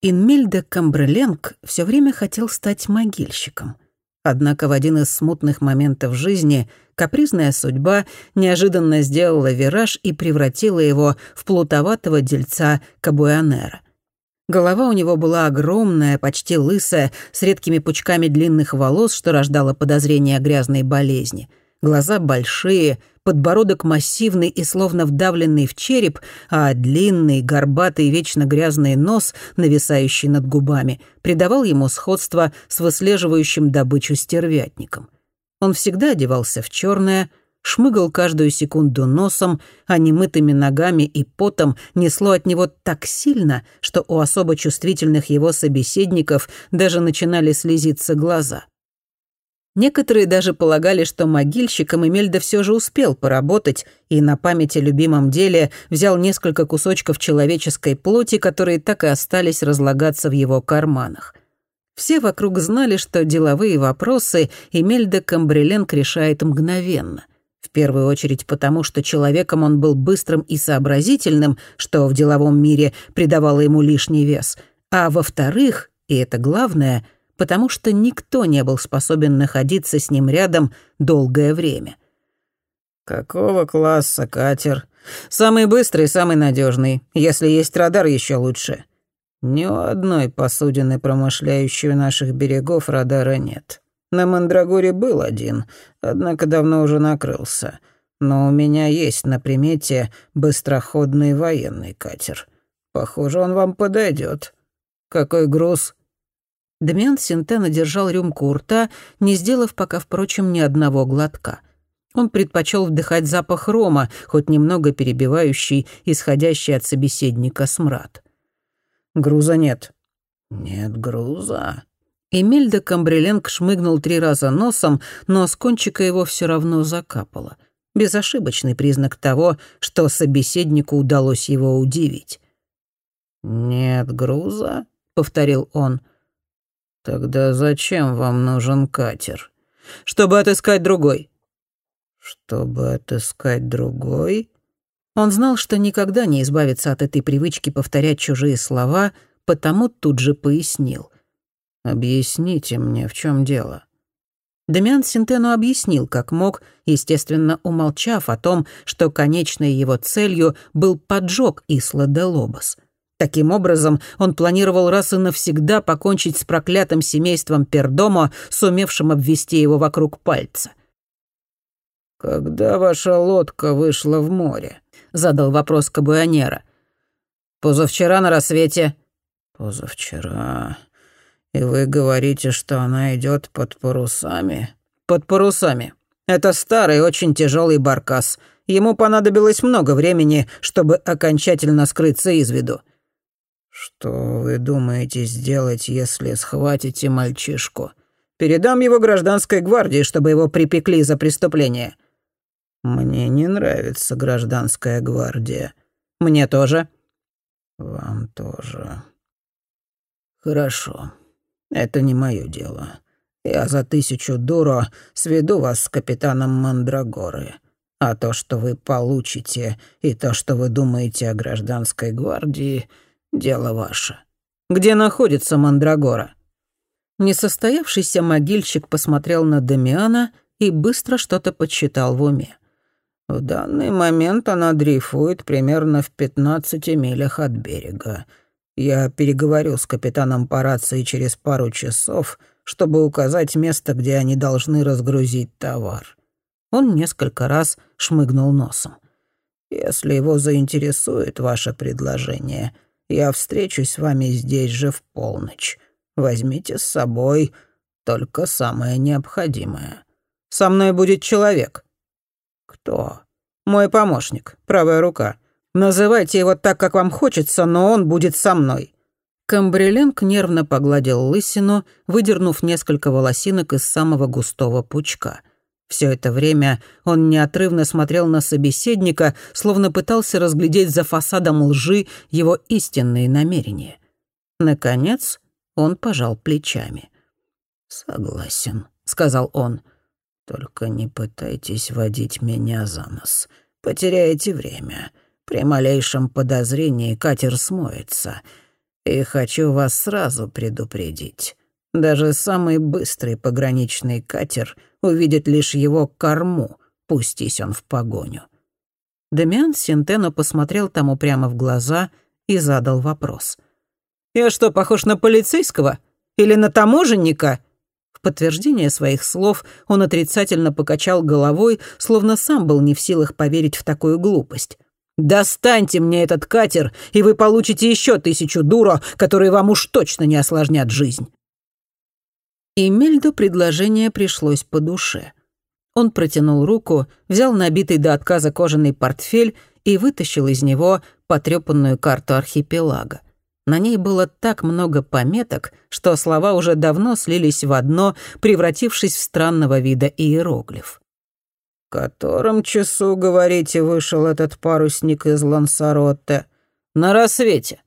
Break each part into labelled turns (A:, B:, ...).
A: Инмельда Камбреленг все время хотел стать могильщиком. Однако в один из смутных моментов жизни капризная судьба неожиданно сделала вираж и превратила его в плутоватого дельца Кабуянера. Голова у него была огромная, почти лысая, с редкими пучками длинных волос, что рождало подозрение о грязной болезни. Глаза большие, подбородок массивный и словно вдавленный в череп, а длинный, горбатый, вечно грязный нос, нависающий над губами, придавал ему сходство с выслеживающим добычу стервятником. Он всегда одевался в черное, шмыгал каждую секунду носом, а немытыми ногами и потом несло от него так сильно, что у особо чувствительных его собеседников даже начинали слезиться глаза. Некоторые даже полагали, что могильщиком Эмельда все же успел поработать и на память о любимом деле взял несколько кусочков человеческой плоти, которые так и остались разлагаться в его карманах. Все вокруг знали, что деловые вопросы Эмельда Камбреленк решает мгновенно. В первую очередь потому, что человеком он был быстрым и сообразительным, что в деловом мире придавало ему лишний вес, а во-вторых, и это главное — потому что никто не был способен находиться с ним рядом долгое время.
B: «Какого класса катер?» «Самый быстрый самый надежный. Если есть радар, еще лучше». «Ни у одной посудины, промышляющей наших берегов, радара нет. На Мандрагоре был один, однако давно уже накрылся. Но у меня есть на примете быстроходный военный катер. Похоже, он вам подойдет. Какой груз?»
A: Демиан Синтена держал рюмку у рта, не сделав пока, впрочем, ни одного глотка. Он предпочел вдыхать запах рома, хоть немного перебивающий исходящий от собеседника смрад.
B: «Груза нет». «Нет груза».
A: Эмильда Камбреленг шмыгнул три раза носом, но с кончика его все равно закапало. Безошибочный признак того, что собеседнику удалось его удивить.
B: «Нет груза», — повторил он, — «Тогда зачем вам нужен катер?»
A: «Чтобы отыскать другой».
B: «Чтобы отыскать другой?»
A: Он знал, что никогда не избавится от этой привычки повторять чужие слова, потому тут же пояснил.
B: «Объясните мне, в чем дело?»
A: Демиан Синтену объяснил, как мог, естественно, умолчав о том, что конечной его целью был поджог Исла де Лобос — Таким образом, он планировал раз и навсегда покончить с проклятым семейством Пердомо, сумевшим обвести его вокруг пальца.
B: «Когда ваша лодка вышла в море?»
A: — задал вопрос Кабуанера.
B: «Позавчера на рассвете». «Позавчера. И вы говорите, что она идет под парусами?» «Под парусами. Это старый, очень тяжелый баркас. Ему понадобилось много времени, чтобы окончательно скрыться из виду. «Что вы думаете сделать, если схватите мальчишку?» «Передам его гражданской гвардии, чтобы его припекли за преступление». «Мне не нравится гражданская гвардия».
A: «Мне тоже».
B: «Вам тоже». «Хорошо. Это не мое дело. Я за тысячу дуро сведу вас с капитаном Мандрагоры. А то, что вы получите, и то, что вы думаете о гражданской гвардии...» Дело ваше.
A: Где находится Мандрагора?» Несостоявшийся могильщик посмотрел на Дамиана и быстро что-то подсчитал в уме.
B: «В данный момент она дрейфует примерно в 15 милях от берега. Я переговорю с капитаном по рации через пару часов, чтобы указать место, где они должны разгрузить товар».
A: Он несколько раз шмыгнул носом.
B: «Если его заинтересует ваше предложение, — я встречусь с вами здесь же в полночь. Возьмите с собой только самое необходимое.
A: Со мной будет человек.
B: Кто?
A: Мой помощник, правая рука. Называйте его так, как вам хочется, но он будет со мной. Камбриленг нервно погладил лысину, выдернув несколько волосинок из самого густого пучка. Все это время он неотрывно смотрел на собеседника, словно пытался разглядеть за фасадом лжи его истинные намерения. Наконец он пожал плечами.
B: «Согласен», — сказал он. «Только не пытайтесь водить меня за нос. Потеряете время. При малейшем подозрении катер смоется. И хочу вас сразу предупредить. Даже самый быстрый пограничный катер увидит лишь его корму, пустись он в погоню».
A: Демиан Синтено посмотрел тому прямо в глаза и задал вопрос. «Я что, похож на полицейского? Или на таможенника?» В подтверждение своих слов он отрицательно покачал головой, словно сам был не в силах поверить в такую глупость. «Достаньте мне этот катер, и вы получите еще тысячу дуро, которые вам уж точно не осложнят жизнь». И Мельду предложение пришлось по душе. Он протянул руку, взял набитый до отказа кожаный портфель и вытащил из него потрепанную карту архипелага. На ней было так много пометок, что слова уже давно слились в одно, превратившись в странного вида иероглиф.
B: «В котором часу, говорите, вышел этот парусник из Лансаротте?»
A: «На рассвете».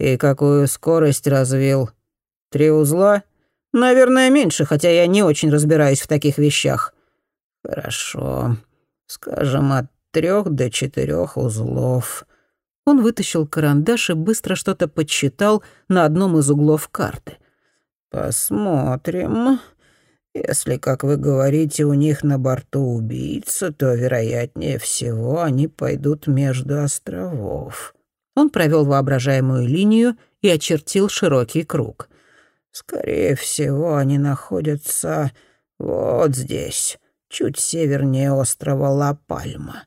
B: «И какую скорость развил? Три узла?»
A: «Наверное, меньше, хотя я не очень разбираюсь в таких вещах».
B: «Хорошо. Скажем, от трех до четырех узлов».
A: Он вытащил карандаш и быстро что-то подсчитал на одном из углов карты.
B: «Посмотрим. Если, как вы говорите, у них на борту убийца, то, вероятнее всего, они пойдут между островов».
A: Он провел воображаемую линию и очертил широкий круг.
B: «Скорее всего, они находятся вот здесь, чуть севернее острова Ла-Пальма».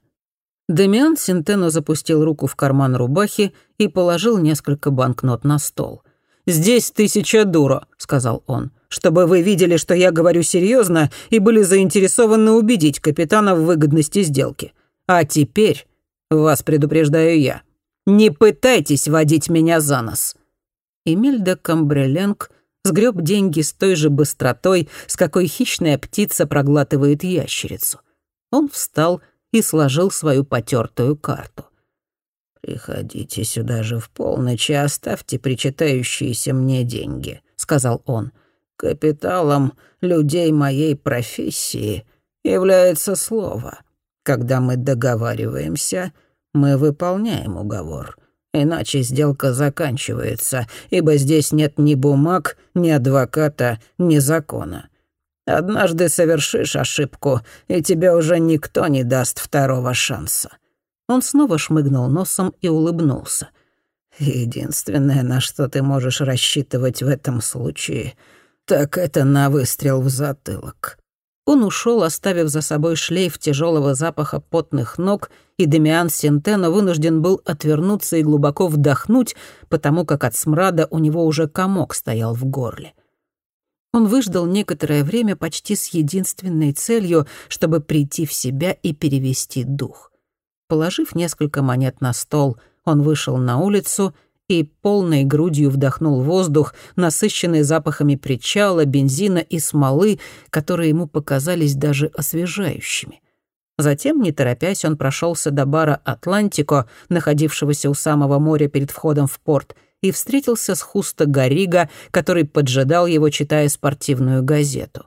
A: Демиан Синтено запустил руку в карман рубахи и положил несколько банкнот на стол. «Здесь тысяча дуро», — сказал он, «чтобы вы видели, что я говорю серьезно и были заинтересованы убедить капитана в выгодности сделки. А теперь, вас предупреждаю я, не пытайтесь водить меня за нос». Эмиль де Камбреленг сгреб деньги с той же быстротой, с какой хищная птица проглатывает ящерицу. Он встал и сложил свою потертую карту.
B: «Приходите сюда же в полночь и оставьте причитающиеся мне деньги», — сказал он. «Капиталом людей моей профессии является слово. Когда мы договариваемся, мы выполняем уговор. Иначе сделка заканчивается, ибо здесь нет ни бумаг, ни адвоката, ни закона. Однажды совершишь ошибку, и тебе уже никто не даст второго шанса».
A: Он снова шмыгнул носом и улыбнулся.
B: «Единственное, на что ты можешь рассчитывать в этом случае, так это на выстрел в затылок».
A: Он ушел, оставив за собой шлейф тяжелого запаха потных ног, и Демиан Сентено вынужден был отвернуться и глубоко вдохнуть, потому как от смрада у него уже комок стоял в горле. Он выждал некоторое время почти с единственной целью, чтобы прийти в себя и перевести дух. Положив несколько монет на стол, он вышел на улицу и полной грудью вдохнул воздух, насыщенный запахами причала, бензина и смолы, которые ему показались даже освежающими. Затем, не торопясь, он прошелся до бара «Атлантико», находившегося у самого моря перед входом в порт, и встретился с Хуста Гарига, который поджидал его, читая спортивную газету.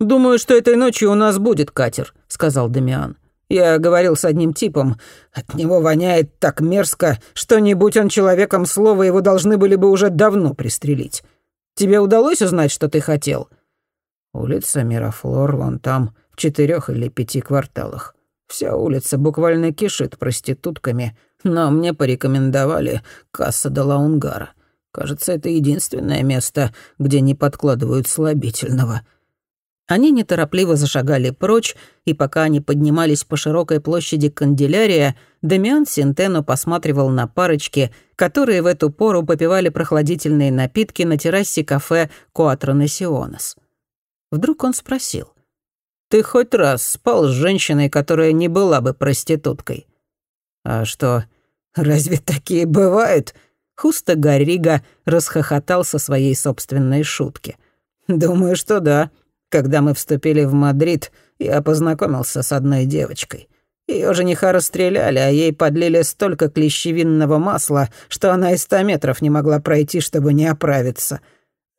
A: «Думаю, что этой ночью у нас будет катер», — сказал Дамиан. «Я говорил с одним типом. От него воняет так мерзко, что не будь он человеком слова, его должны были бы уже давно пристрелить. Тебе удалось узнать, что ты хотел?»
B: «Улица Мирафлор вон там, в четырех или пяти кварталах. Вся улица буквально кишит проститутками, но мне порекомендовали Касса де Лаунгара. Кажется, это единственное место, где не подкладывают слабительного».
A: Они неторопливо зашагали прочь, и пока они поднимались по широкой площади Канделярия, Демиан Синтено посматривал на парочки, которые в эту пору попивали прохладительные напитки на террасе кафе «Куатро Насионес». Вдруг он спросил. «Ты хоть раз спал с женщиной, которая не была бы проституткой?»
B: «А что, разве такие бывают?»
A: Хуста Гаррига расхохотался своей собственной шутки.
B: «Думаю, что да. Когда мы вступили в Мадрид, я познакомился с одной девочкой. Ее жениха расстреляли, а ей подлили столько клещевинного масла, что она и ста метров не могла пройти, чтобы не оправиться.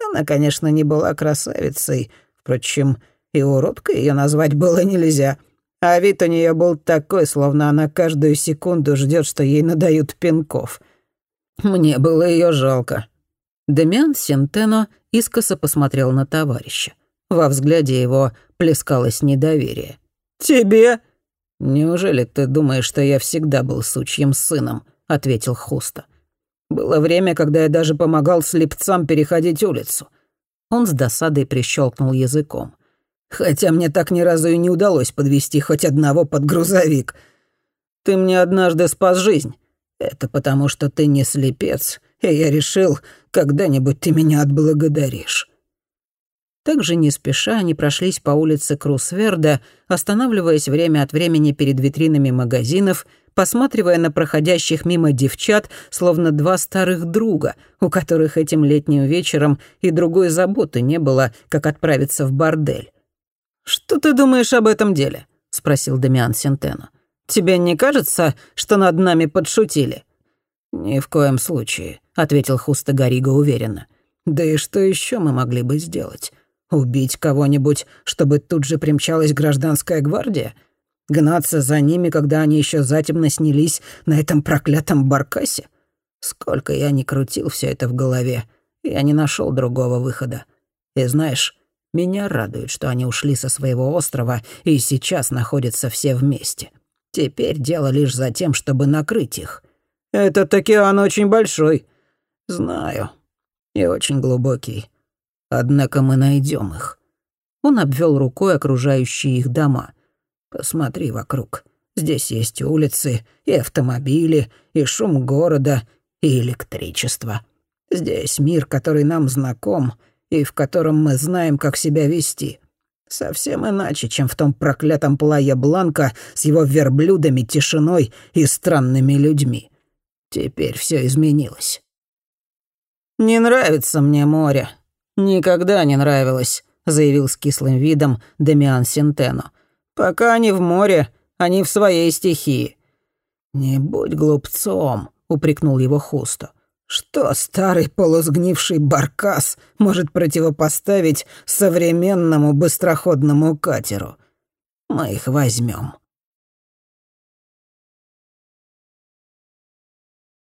B: Она, конечно, не была красавицей, впрочем, и уродкой ее назвать было нельзя. А вид у нее был такой, словно она каждую секунду ждет, что ей надают пинков. Мне было ее жалко».
A: Демиан Сентено искоса посмотрел на товарища. Во взгляде его плескалось недоверие.
B: «Тебе?»
A: «Неужели ты думаешь, что я всегда был сучьим сыном?» — ответил Хуста.
B: «Было время, когда я даже помогал слепцам переходить улицу».
A: Он с досадой прищелкнул языком.
B: «Хотя мне так ни разу и не удалось подвести хоть одного под грузовик. Ты мне однажды спас жизнь. Это потому, что ты не слепец, и я решил, когда-нибудь ты меня отблагодаришь».
A: Также не спеша они прошлись по улице Крусверда, останавливаясь время от времени перед витринами магазинов, посматривая на проходящих мимо девчат, словно два старых друга, у которых этим летним вечером и другой заботы не было, как отправиться в бордель.
B: «Что ты думаешь об этом деле?» — спросил Дамиан Сентено. «Тебе не кажется, что над нами подшутили?»
A: «Ни в коем случае», — ответил Хуста Гарига уверенно. «Да и что еще мы могли бы сделать? Убить кого-нибудь, чтобы тут же примчалась гражданская гвардия? Гнаться за ними, когда они еще затемно снялись на этом проклятом баркасе? Сколько я не крутил все это в голове, я не нашел другого выхода. И знаешь, меня радует, что они ушли со своего острова и сейчас находятся все вместе. Теперь дело лишь за тем, чтобы накрыть их.
B: Этот океан очень большой.
A: Знаю. И очень глубокий. Однако мы найдем их. Он обвел рукой окружающие их дома. Посмотри вокруг. Здесь есть улицы, и автомобили, и шум города, и электричество. Здесь мир, который нам знаком, и в котором мы знаем, как себя вести. Совсем иначе, чем в том проклятом Плая Бланка с его верблюдами, тишиной и странными людьми. Теперь все изменилось.
B: «Не нравится мне море», «Никогда не нравилось», — заявил с кислым видом Демиан Сентено. «Пока они в море, они в своей стихии».
A: «Не будь глупцом», — упрекнул его Хусто.
B: «Что старый полусгнивший баркас может противопоставить современному быстроходному катеру? Мы их возьмем.